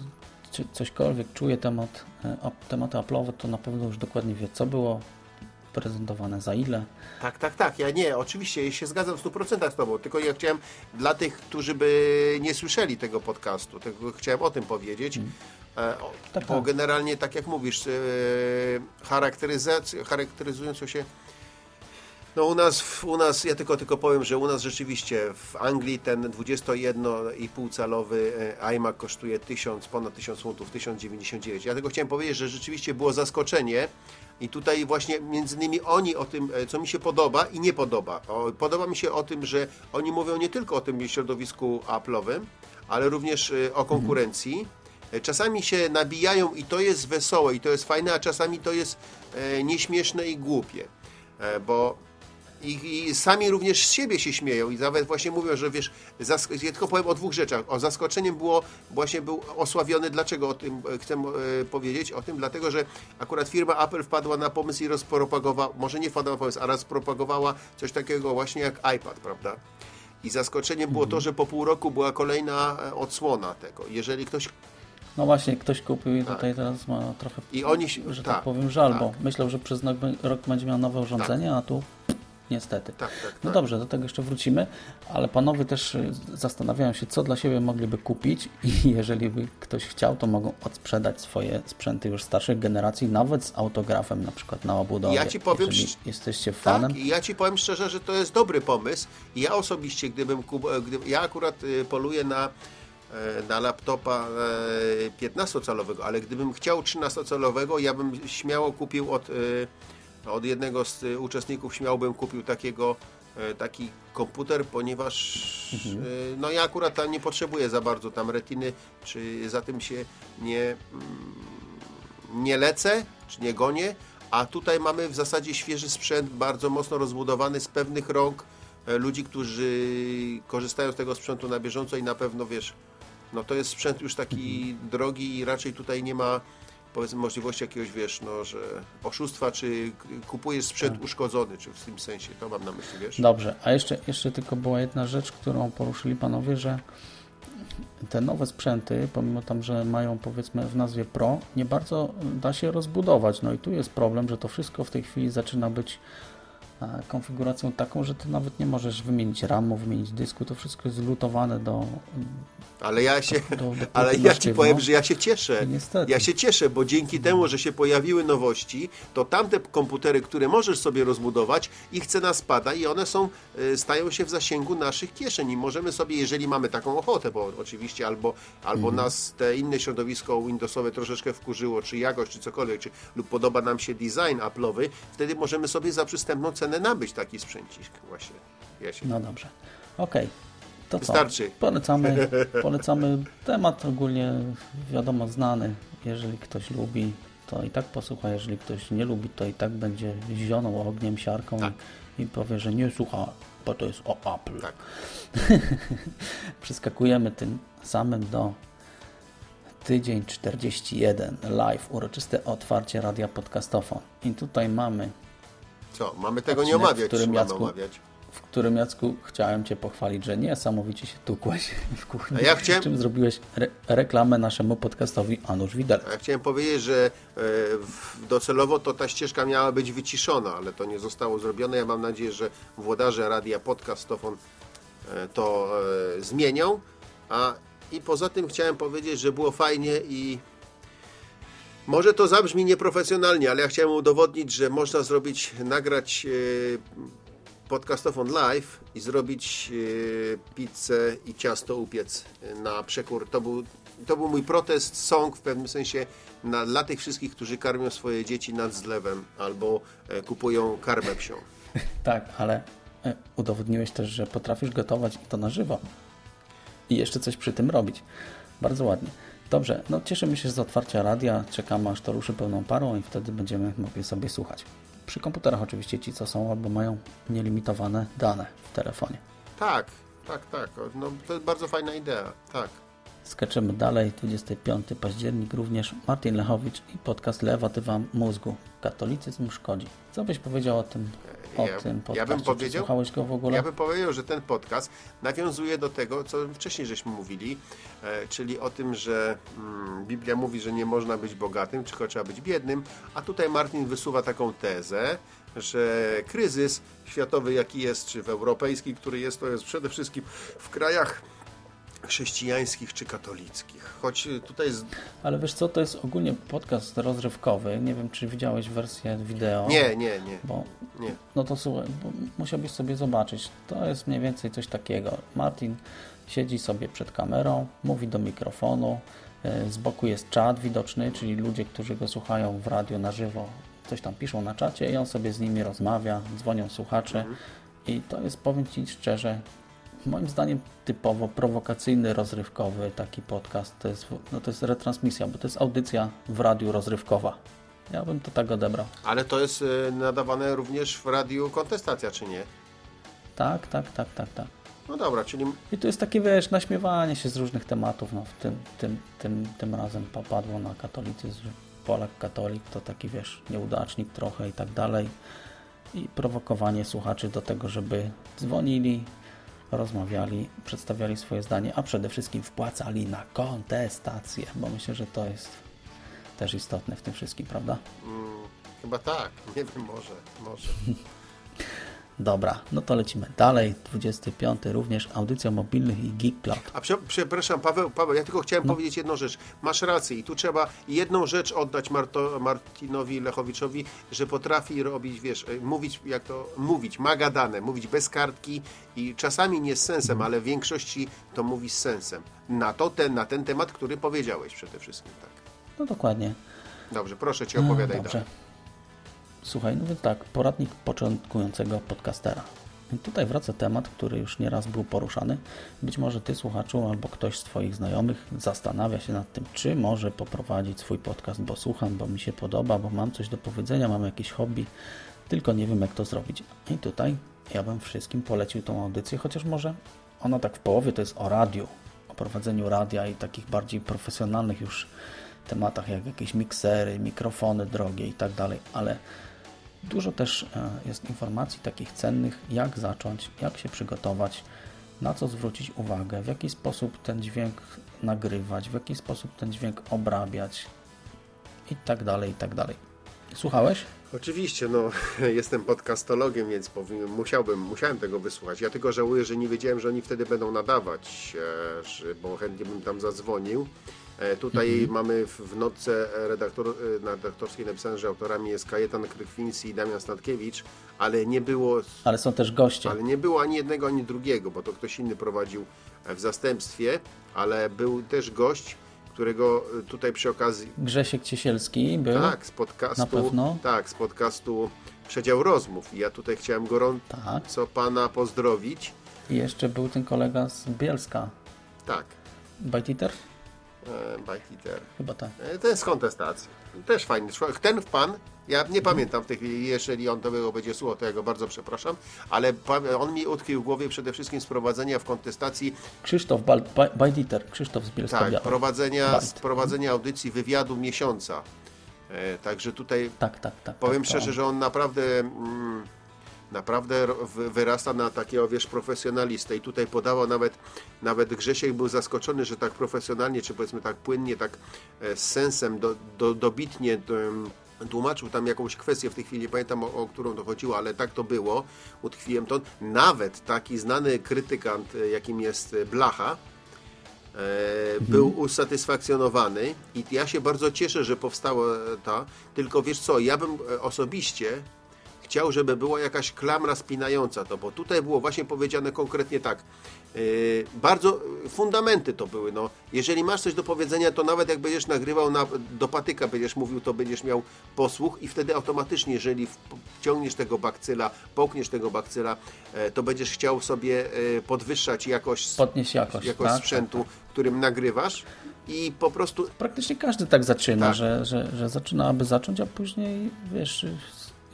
cośkolwiek czuje temat, e, tematy Apple'owe, to na pewno już dokładnie wie, co było prezentowane, za ile. Tak, tak, tak. Ja nie, oczywiście się zgadzam w 100% z Tobą, tylko ja chciałem dla tych, którzy by nie słyszeli tego podcastu, tego chciałem o tym powiedzieć. Hmm. O, tak, bo tak. generalnie, tak jak mówisz, e, charakteryzując się no u nas, u nas, ja tylko, tylko powiem, że u nas rzeczywiście w Anglii ten 21,5 calowy e, iMac kosztuje 1000, ponad 1000 funtów, 1099. Ja tylko chciałem powiedzieć, że rzeczywiście było zaskoczenie i tutaj właśnie między innymi oni o tym, e, co mi się podoba i nie podoba. Podoba mi się o tym, że oni mówią nie tylko o tym środowisku Apple'owym, ale również e, o konkurencji. Czasami się nabijają i to jest wesołe i to jest fajne, a czasami to jest nieśmieszne i głupie. Bo i, I, sami również z siebie się śmieją i nawet właśnie mówią, że wiesz, zask- ja tylko powiem o dwóch rzeczach. O zaskoczeniem było, właśnie był osławiony, dlaczego o tym e, chcę e, powiedzieć? O tym, dlatego, że akurat firma Apple wpadła na pomysł i rozpropagowała, może nie wpadła na pomysł, a rozpropagowała coś takiego właśnie jak iPad, prawda? I zaskoczeniem było to, mhm. że po pół roku była kolejna e, odsłona tego. Jeżeli ktoś no właśnie, ktoś kupił i tak. tutaj teraz ma trochę, I oni, że tak, tak powiem, żal, tak. bo myślał, że przez rok będzie miał nowe urządzenie, tak. a tu niestety. Tak, tak, no tak. dobrze, do tego jeszcze wrócimy, ale panowie też y, zastanawiają się, co dla siebie mogliby kupić i jeżeli by ktoś chciał, to mogą odsprzedać swoje sprzęty już starszych generacji, nawet z autografem na przykład na obudowie. Ja ci powiem, jeżeli jesteście fanem. Tak, ja ci powiem szczerze, że to jest dobry pomysł. Ja osobiście, gdybym, e, gdyby, ja akurat y, poluję na e, na laptopa 15-calowego, e, ale gdybym chciał 13-calowego, ja bym śmiało kupił od od jednego z y, uczestników śmiałbym kupił takiego e, taki komputer, ponieważ mhm. E, no ja akurat tam nie potrzebuję za bardzo tam retiny, czy za tym się nie, mm, nie lecę, czy nie gonię, a tutaj mamy w zasadzie świeży sprzęt, bardzo mocno rozbudowany z pewnych rąk e, ludzi, którzy korzystają z tego sprzętu na bieżąco i na pewno wiesz, no to jest sprzęt już taki mhm. drogi i raczej tutaj nie ma powiedzmy możliwości jakiegoś, wiesz, no, że oszustwa, czy kupujesz sprzęt Tak. uszkodzony, czy w tym sensie, to mam na myśli, wiesz? Dobrze, a jeszcze, jeszcze tylko była jedna rzecz, którą poruszyli panowie, że te nowe sprzęty, pomimo tam, że mają powiedzmy w nazwie Pro, nie bardzo da się rozbudować. No i tu jest problem, że to wszystko w tej chwili zaczyna być konfiguracją taką, że ty nawet nie możesz wymienić RAMu, wymienić dysku, to wszystko jest zlutowane do... Ale ja się, do- do ale ja ci powiem, że ja się cieszę. Niestety. Ja się cieszę, bo dzięki temu, że się pojawiły nowości, to tamte komputery, które możesz sobie rozbudować, ich cena spada i one są, y, stają się w zasięgu naszych kieszeni. Możemy sobie, jeżeli mamy taką ochotę, bo oczywiście albo, albo Mhm. nas te inne środowisko Windowsowe troszeczkę wkurzyło, czy jakość, czy cokolwiek, czy, lub podoba nam się design Apple'owy, wtedy możemy sobie za przystępną cenę nabyć taki sprzęcik właśnie. Ja się... No dobrze. Okej. To co? Wystarczy. Polecamy, polecamy temat ogólnie wiadomo znany. Jeżeli ktoś lubi, to i tak posłucha. Jeżeli ktoś nie lubi, to i tak będzie zionął ogniem, siarką Tak. i, i powie, że nie słucha, bo to jest o Apple. Tak. Przeskakujemy tym samym do tydzień 41 live, uroczyste otwarcie radia podcastofon. I tutaj mamy Co, mamy tego nie Odcinek, w omawiać, którym czy mamy Jacku- omawiać? w którym Jacku chciałem Cię pochwalić, że niesamowicie się tukłeś w kuchni. A ja chciałem- Czym zrobiłeś re reklamę naszemu podcastowi Anusz Widelec. Ja chciałem powiedzieć, że e, w- docelowo to ta ścieżka miała być wyciszona, ale to nie zostało zrobione. Ja mam nadzieję, że włodarze radia podcastofon e, to e, zmienią. A i poza tym chciałem powiedzieć, że było fajnie i może to zabrzmi nieprofesjonalnie, ale ja chciałem udowodnić, że można zrobić, nagrać e, podcastofon live i zrobić e, pizzę i ciasto upiec na przekór. To był, to był mój protest song w pewnym sensie na, dla tych wszystkich, którzy karmią swoje dzieci nad zlewem albo e, kupują karmę psią. Tak, ale udowodniłeś też, że potrafisz gotować to na żywo. I jeszcze coś przy tym robić. Bardzo ładnie. Dobrze, no cieszymy się z otwarcia radia, czekamy aż to ruszy pełną parą i wtedy będziemy mogli sobie słuchać. Przy komputerach oczywiście ci, co są albo mają nielimitowane dane w telefonie. Tak, tak, tak. No, to jest bardzo fajna idea. Tak. Skaczemy dalej, 25 październik również Martin Lechowicz i podcast Lewatywa Mózgu. Katolicyzm szkodzi. Co byś powiedział o tym, o Ja- tym ja podcaście? bym Czy powiedział- słuchałeś go w ogóle? Ja bym powiedział, że ten podcast nawiązuje do tego, co wcześniej żeśmy mówili, e, czyli o tym, że mm, Biblia mówi, że nie można być bogatym, tylko trzeba być biednym, a tutaj Martin wysuwa taką tezę, że kryzys światowy, jaki jest, czy w europejski, który jest, to jest przede wszystkim w krajach chrześcijańskich czy katolickich. Choć y, tutaj jest... Ale wiesz co, to jest ogólnie podcast rozrywkowy. Nie wiem, czy widziałeś wersję wideo. Nie, nie, nie, Bo, nie. no to słuchaj, bo musiałbyś sobie zobaczyć. To jest mniej więcej coś takiego. Martin siedzi sobie przed kamerą, mówi do mikrofonu. e, Z boku jest czat widoczny, czyli ludzie, którzy go słuchają w radio na żywo, coś tam piszą na czacie i on sobie z nimi rozmawia, dzwonią słuchacze. I to jest, powiem Ci szczerze, moim zdaniem typowo prowokacyjny, rozrywkowy taki podcast. To jest, no to jest retransmisja, bo to jest audycja w radiu rozrywkowa. Ja bym to tak odebrał. Ale to jest y, nadawane również w radiu kontestacja, czy nie? Tak, tak, tak, tak, tak. No dobra, czyli I to jest takie, wiesz, naśmiewanie się z różnych tematów. No, w tym, tym, tym, tym razem popadło na katolicyzm, że Polak katolik to taki, wiesz, nieudacznik trochę i tak dalej. I prowokowanie słuchaczy do tego, żeby dzwonili, rozmawiali, przedstawiali swoje zdanie, a przede wszystkim wpłacali na kontestację, bo myślę, że to jest też istotne w tym wszystkim, prawda? mm, chyba tak, nie wiem, może, może. Dobra, no to lecimy dalej. 25 również audycja mobilnych i Geek Cloud. A prze, przepraszam, Paweł, Paweł, ja tylko chciałem powiedzieć jedną rzecz. Masz rację i tu trzeba jedną rzecz oddać Marto, Martinowi Lechowiczowi, że potrafi robić, wiesz, e, mówić, jak to mówić, ma gadane, mówić bez kartki i czasami nie z sensem, ale w większości to mówi z sensem. Na, to, ten, na ten temat, który powiedziałeś przede wszystkim, tak. No dokładnie. Dobrze, proszę Cię, opowiadaj Dobrze. dalej. Słuchaj, no więc tak, poradnik początkującego podcastera. I tutaj wraca temat, który już nieraz był poruszany. Być może Ty, słuchaczu, albo ktoś z Twoich znajomych zastanawia się nad tym, czy może poprowadzić swój podcast, bo słucham, bo mi się podoba, bo mam coś do powiedzenia, mam jakieś hobby, tylko nie wiem, jak to zrobić. I tutaj ja bym wszystkim polecił tą audycję, chociaż może ona tak w połowie to jest o radiu, o prowadzeniu radia i takich bardziej profesjonalnych już tematach jak jakieś miksery, mikrofony drogie i tak dalej, ale dużo też e, jest informacji takich cennych, jak zacząć, jak się przygotować, na co zwrócić uwagę, w jaki sposób ten dźwięk nagrywać, w jaki sposób ten dźwięk obrabiać i tak dalej, i tak dalej. Słuchałeś? Oczywiście, no jestem podcastologiem, więc musiałbym, musiałem tego wysłuchać. Ja tylko żałuję, że nie wiedziałem, że oni wtedy będą nadawać, e, bo chętnie bym tam zadzwonił. E, tutaj Mhm. mamy w, notce redaktor, e, na redaktorskiej napisane, że autorami jest Kajetan Krychwiński i Damian Statkiewicz, ale nie było Ale są też goście. ale nie było ani jednego, ani drugiego, bo to ktoś inny prowadził e, w zastępstwie, ale był też gość, którego e, tutaj przy okazji Grzesiek Ciesielski był. tak, z podcastu, Na pewno. tak, z podcastu Przedział Rozmów. I ja tutaj chciałem gorąco Tak. pana pozdrowić. I jeszcze był ten kolega z Bielska. Tak, Bite E, Bite Eater. Chyba tak. E, Ten z kontestacji. Też fajny człowiek. Ten pan, ja nie pamiętam w tej chwili, jeżeli on to było, będzie słuchał, to ja go bardzo przepraszam, ale on mi utkwił w głowie przede wszystkim z prowadzenia w kontestacji Krzysztof Eater. Krzysztof z Bielska Tak, prowadzenia, prowadzenia audycji wywiadu miesiąca. E, także tutaj Tak, tak, tak. powiem tak, szczerze, to- że on naprawdę mm, naprawdę wyrasta na takiego, wiesz, profesjonalistę. I tutaj podawał nawet, nawet Grzesiek był zaskoczony, że tak profesjonalnie, czy powiedzmy tak płynnie, tak e, z sensem, do, do, dobitnie tłumaczył tam jakąś kwestię, w tej chwili. Nie pamiętam o, o którą to chodziło, ale tak to było, utkwiłem to. Nawet taki znany krytykant, e, jakim jest e, Blacha, e, był usatysfakcjonowany. I ja się bardzo cieszę, że powstała ta, tylko wiesz co, ja bym osobiście chciał, żeby była jakaś klamra spinająca to, bo tutaj było właśnie powiedziane konkretnie tak, e, bardzo e, fundamenty to były, no, jeżeli masz coś do powiedzenia, to nawet jak będziesz nagrywał na, do patyka, będziesz mówił, to będziesz miał posłuch i wtedy automatycznie, jeżeli wciągniesz tego bakcyla, połkniesz tego bakcyla, e, to będziesz chciał sobie e, podwyższać jakość Podnieść jakość, jakość tak, sprzętu, którym nagrywasz i po prostu Praktycznie każdy tak zaczyna, Tak. Że, że, że zaczyna, aby zacząć, a później, wiesz,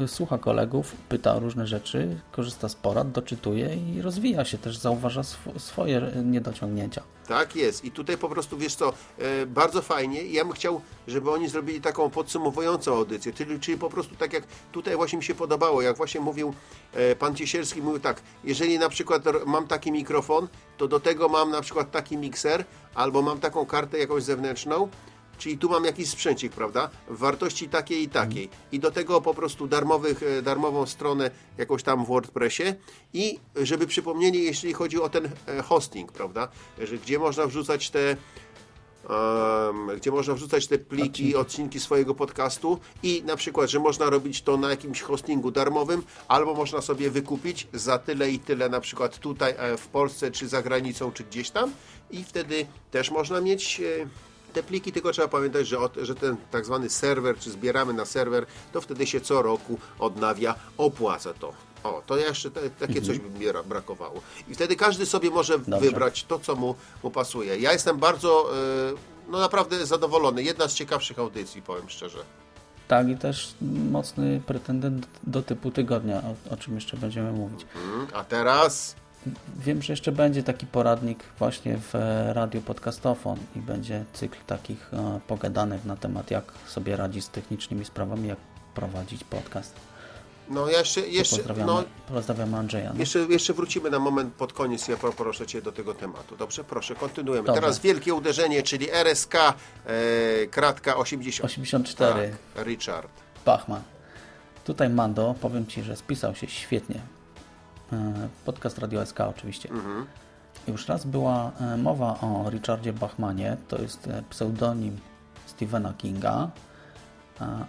słucha kolegów, pyta o różne rzeczy, korzysta z porad, doczytuje i rozwija się też, zauważa sw- swoje niedociągnięcia. tak jest. I tutaj po prostu wiesz co, e, bardzo fajnie. I Ja bym chciał, żeby oni zrobili taką podsumowującą audycję, czyli, czyli po prostu tak jak tutaj właśnie mi się podobało, jak właśnie mówił e, pan Ciesielski, mówił tak, jeżeli na przykład mam taki mikrofon, to do tego mam na przykład taki mikser, albo mam taką kartę jakąś zewnętrzną, Czyli tu mam jakiś sprzęcik, prawda? W wartości takiej i takiej. I do tego po prostu darmowych, e, darmową stronę jakąś tam w WordPressie. I żeby przypomnienie, jeśli chodzi o ten e, hosting, prawda? Że, gdzie można wrzucać te. em, gdzie można wrzucać te pliki, odcinki swojego podcastu i na przykład, że można robić to na jakimś hostingu darmowym, albo można sobie wykupić za tyle i tyle, na przykład tutaj e, w Polsce, czy za granicą, czy gdzieś tam i wtedy też można mieć te pliki, tylko trzeba pamiętać, że, od, że ten tak zwany serwer, czy zbieramy na serwer, to wtedy się co roku odnawia, opłaca to. O, to jeszcze te, takie coś by mi ra- brakowało. I wtedy każdy sobie może wybrać to, co mu, mu pasuje. Ja jestem bardzo, e, no naprawdę zadowolony. Jedna z ciekawszych audycji, powiem szczerze. Tak, i też mocny pretendent do typu tygodnia, o, o czym jeszcze będziemy mówić. Mm, A teraz Wiem, że jeszcze będzie taki poradnik właśnie w e, Radiu Podcastofon i będzie cykl takich e, pogadanek na temat, jak sobie radzić z technicznymi sprawami, jak prowadzić podcast. No ja jeszcze, jeszcze, Pozdrawiamy, no, pozdrawiamy Andrzeja. No. jeszcze, jeszcze wrócimy na moment pod koniec. Ja poproszę Cię do tego tematu. Dobrze? Proszę, kontynuujemy. Dobrze. Teraz wielkie uderzenie, czyli RSK e, kratka 80. 84, Tak, Richard. Bachman. Tutaj Mando, powiem Ci, że spisał się świetnie. E, Podcast Radio SK oczywiście. Już raz była e, mowa o Richardzie Bachmanie, to jest e, pseudonim Stephena Kinga,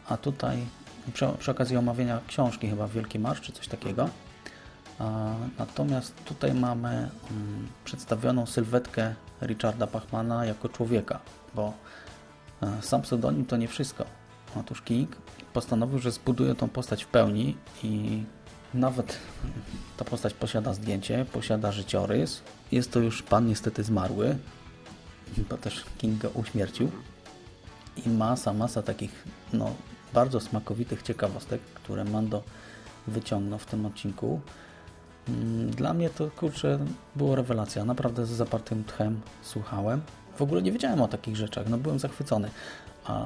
a, tutaj przy, przy okazji omawiania książki chyba Wielki Marsz czy coś takiego. Natomiast tutaj mamy mm, przedstawioną sylwetkę Richarda Bachmana jako człowieka, bo sam pseudonim to nie wszystko. Otóż King postanowił, że zbuduje tą postać w pełni i nawet ta postać posiada zdjęcie, posiada życiorys. Jest to już pan niestety zmarły, bo też King go uśmiercił. I masa, masa takich no, bardzo smakowitych ciekawostek, które Mando wyciągnął w tym odcinku. Mm, Dla mnie to kurczę było rewelacja. Naprawdę z zapartym tchem słuchałem. w ogóle nie wiedziałem o takich rzeczach, no byłem zachwycony. A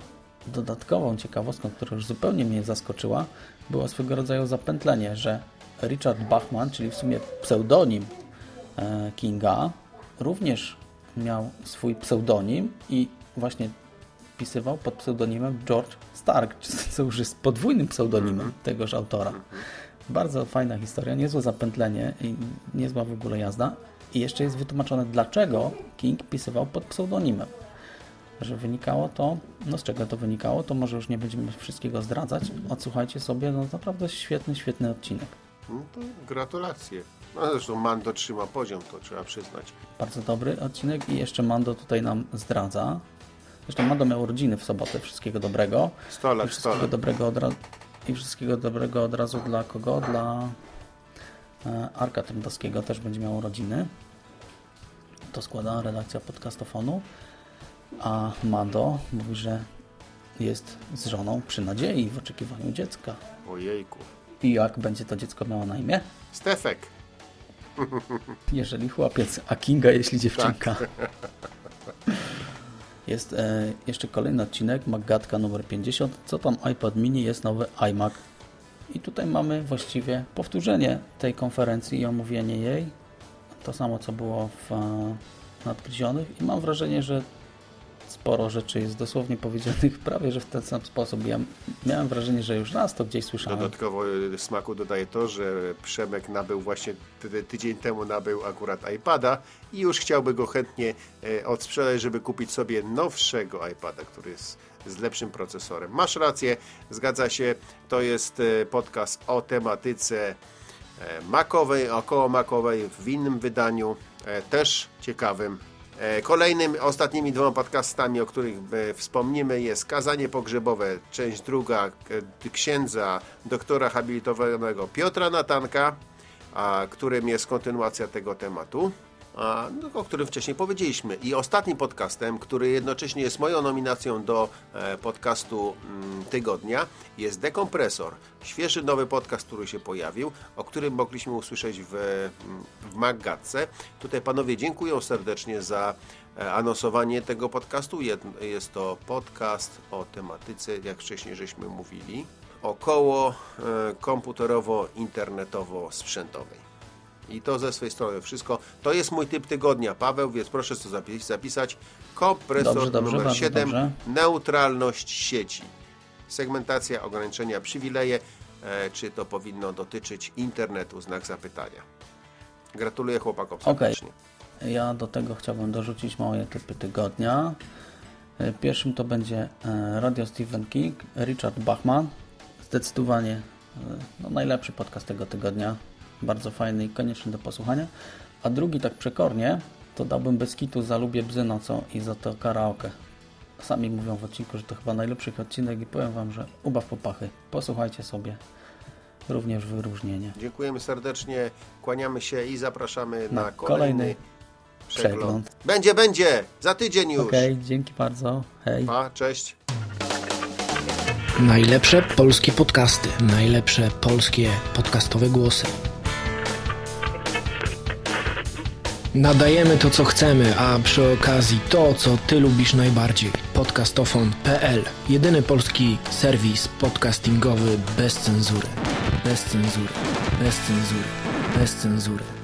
dodatkową ciekawostką, która już zupełnie mnie zaskoczyła, było swego rodzaju zapętlenie, że Richard Bachman, czyli w sumie pseudonim e, Kinga, również miał swój pseudonim i właśnie pisywał pod pseudonimem George Stark, co już jest podwójnym pseudonimem tegoż autora. Bardzo fajna historia, niezłe zapętlenie i niezła w ogóle jazda. I jeszcze jest wytłumaczone, dlaczego King pisywał pod pseudonimem. Że wynikało to, no z czego to wynikało, to może już nie będziemy wszystkiego zdradzać. Odsłuchajcie sobie, no naprawdę świetny, świetny odcinek. No to gratulacje. No zresztą Mando trzyma poziom, to trzeba przyznać. Bardzo dobry odcinek i jeszcze Mando tutaj nam zdradza. Zresztą Mando miał urodziny w sobotę. Wszystkiego dobrego. 100 I lat, 100 wszystkiego lat. dobrego od razu. I wszystkiego dobrego od razu dla kogo? Dla e, Arka Trędowskiego też będzie miał urodziny. To składa redakcja podcastofonu. A Mando mówi, że jest z żoną przy nadziei w oczekiwaniu dziecka. Ojejku. I jak będzie to dziecko miało na imię? Stefek. Jeżeli chłopiec, a Kinga jeśli dziewczynka. Jest e, jeszcze kolejny odcinek, Maggatka numer 50. Co tam iPad mini jest nowy iMac. I tutaj mamy właściwie powtórzenie tej konferencji i omówienie jej. To samo co było w e, nadgryzionych i mam wrażenie, że sporo rzeczy jest dosłownie powiedzianych prawie, że w ten sam sposób. Ja miałem wrażenie, że już raz to gdzieś słyszałem. Dodatkowo y, smaku dodaje to, że Przemek nabył właśnie ty- tydzień temu nabył akurat iPada i już chciałby go chętnie e, odsprzedać, żeby kupić sobie nowszego iPada, który jest z lepszym procesorem. Masz rację, zgadza się. To jest e, podcast o tematyce makowej, około makowej w innym wydaniu, też ciekawym. E, Kolejnym, ostatnimi dwoma podcastami, o których e, wspomnimy jest Kazanie Pogrzebowe, część druga e, księdza doktora habilitowanego Piotra Natanka, a, którym jest kontynuacja tego tematu, o którym wcześniej powiedzieliśmy. I ostatnim podcastem, który jednocześnie jest moją nominacją do e, podcastu mm, tygodnia, jest Dekompresor. Świeży nowy podcast, który się pojawił, o którym mogliśmy usłyszeć w, w Maggatce. Tutaj panowie dziękuję serdecznie za e, anonsowanie tego podcastu. Jest to podcast o tematyce, jak wcześniej żeśmy mówili, około e, komputerowo-internetowo-sprzętowej. I to ze swojej strony wszystko. To jest mój typ tygodnia, Paweł, więc proszę to zapis- zapisać. Kompresor Dobrze, dobrze, numer bardzo 7. dobrze. Neutralność sieci. Segmentacja, ograniczenia, przywileje. E, czy to powinno dotyczyć internetu? Znak zapytania. Gratuluję chłopakom serdecznie. Ja do tego chciałbym dorzucić moje typy tygodnia. E, Pierwszym to będzie e, Radio Stephen King, Richard Bachman. Zdecydowanie e, no, najlepszy podcast tego tygodnia. Bardzo fajny i konieczny do posłuchania. A drugi tak przekornie, to dałbym bez kitu za Lubię Bzy nocą i za to karaoke. Sami mówią w odcinku, że to chyba najlepszy odcinek i powiem Wam, że ubaw popachy. Posłuchajcie sobie. Również wyróżnienie. Dziękujemy serdecznie, kłaniamy się i zapraszamy na, Na kolejny, kolejny przegląd. przegląd. Będzie, będzie! Za tydzień już! Okej, dzięki bardzo. Hej. Pa, cześć! Najlepsze polskie podcasty, najlepsze polskie podcastowe głosy. Nadajemy to, co chcemy, a przy okazji to, co Ty lubisz najbardziej. Podcastofon.pl Jedyny polski serwis podcastingowy bez cenzury. Bez cenzury. Bez cenzury. Bez cenzury.